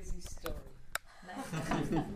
crazy story.